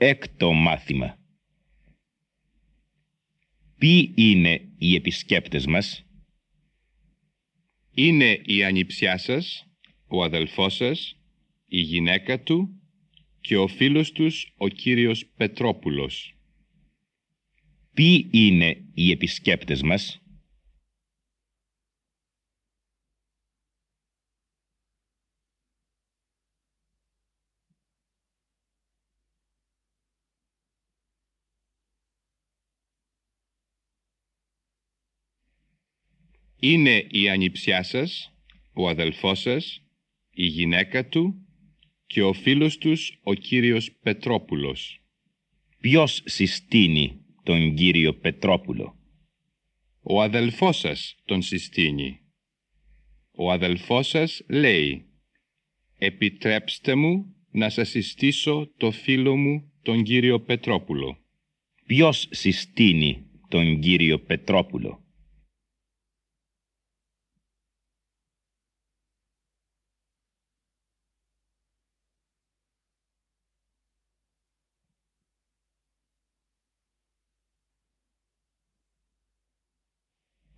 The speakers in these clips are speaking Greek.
Έκτο μάθημα. Ποιοι είναι οι επισκέπτες μας; Είναι η ανιψιά σας, ο αδελφός σας, η γυναίκα του και ο φίλος τους ο κύριος Πετρόπουλος. Ποιοι είναι οι επισκέπτες μας; Είναι η ανιψιά σας, ο αδελφός σας, η γυναίκα του και ο φίλος τους ο κύριος Πετρόπουλος. Ποιος συστήνει τον κύριο Πετρόπουλο; Ο αδελφός σας τον συστήνει. Ο αδελφός σας λέει «Επιτρέψτε μου να σας συστήσω το φίλο μου τον κύριο Πετρόπουλο». Ποιος συστήνει τον κύριο Πετρόπουλο;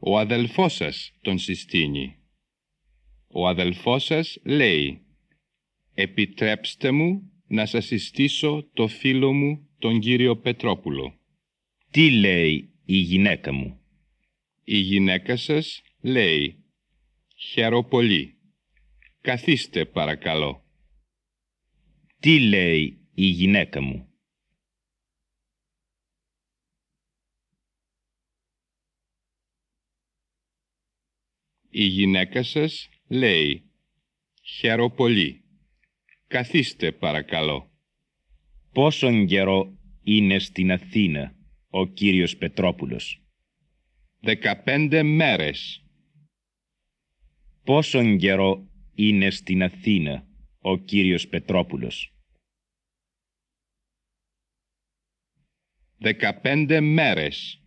Ο αδελφός σας τον συστήνει. Ο αδελφός σας λέει «Επιτρέψτε μου να σας συστήσω το φίλο μου τον κύριο Πετρόπουλο». Τι λέει η γυναίκα μου; Η γυναίκα σας λέει «Χαίρο πολύ. Καθίστε παρακαλώ». Τι λέει η γυναίκα μου; Η γυναίκα σας λέει «Χαίρο πολύ. Καθίστε παρακαλώ». Πόσον καιρό είναι στην Αθήνα ο κύριος Πετρόπουλος; Δεκαπέντε μέρες. Πόσον καιρό είναι στην Αθήνα ο κύριος Πετρόπουλος; Δεκαπέντε μέρες.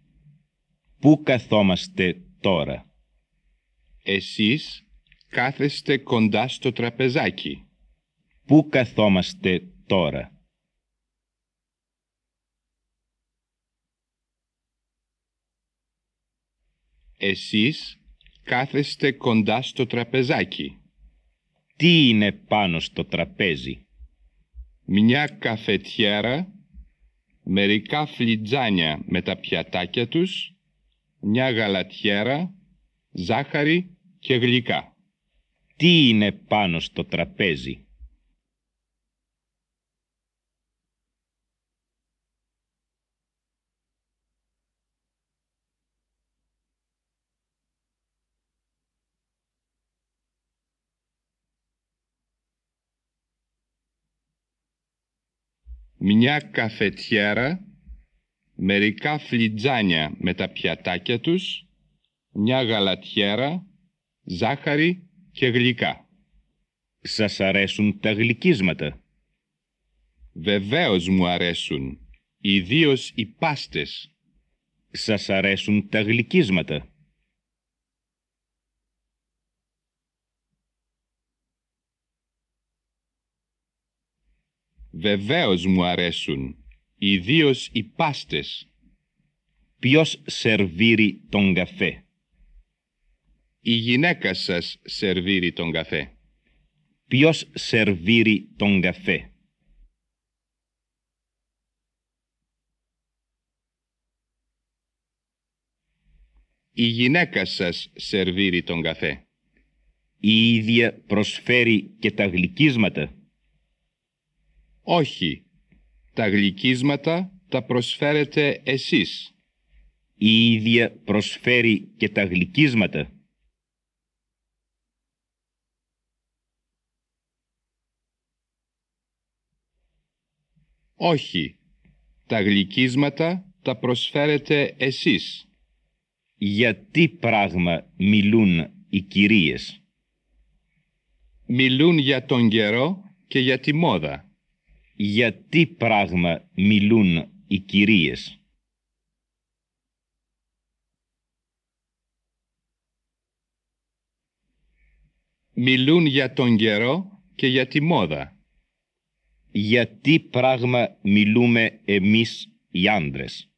Πού καθόμαστε τώρα; Εσείς κάθεστε κοντά στο τραπεζάκι. Πού καθόμαστε τώρα; Εσείς κάθεστε κοντά στο τραπεζάκι. Τι είναι πάνω στο τραπέζι; Μια καφετιέρα, μερικά φλιτζάνια με τα πιατάκια τους, μια γαλατιέρα, ζάχαρη και γλυκά. Τι είναι πάνω στο τραπέζι; Μια καφετιέρα, μερικά φλιτζάνια με τα πιατάκια τους, μια γαλατιέρα, ζάχαρη και γλυκά. Σας αρέσουν τα γλυκίσματα; Βεβαίως μου αρέσουν, ιδίως οι πάστες. Σας αρέσουν τα γλυκίσματα; Βεβαίως μου αρέσουν, ιδίως οι πάστες. Ποιος σερβίρει τον καφέ; Η γυναίκα σας σερβίρει τον καφέ. Ποιος σερβίρει τον καφέ; Η γυναίκα σας σερβίρει τον καφέ. Η ίδια προσφέρει και τα γλυκίσματα; Όχι. Τα γλυκίσματα τα προσφέρετε εσείς. Η ίδια προσφέρει και τα γλυκίσματα; Όχι. Τα γλυκίσματα τα προσφέρετε εσείς. Για τι πράγμα μιλούν οι κυρίες; Μιλούν για τον καιρό και για τη μόδα. Για τι πράγμα μιλούν οι κυρίες; Μιλούν για τον καιρό και για τη μόδα. Γιατί πράγμα μιλούμε εμείς οι άντρες;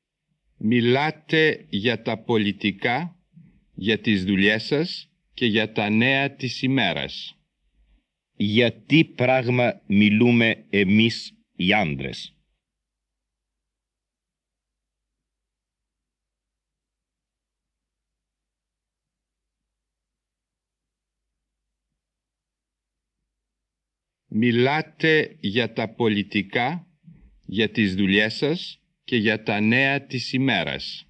Μιλάτε για τα πολιτικά, για τις δουλειές σας και για τα νέα της ημέρας. Γιατί πράγμα μιλούμε εμείς οι άντρες; Μιλάτε για τα πολιτικά, για τις δουλειές σας και για τα νέα της ημέρας.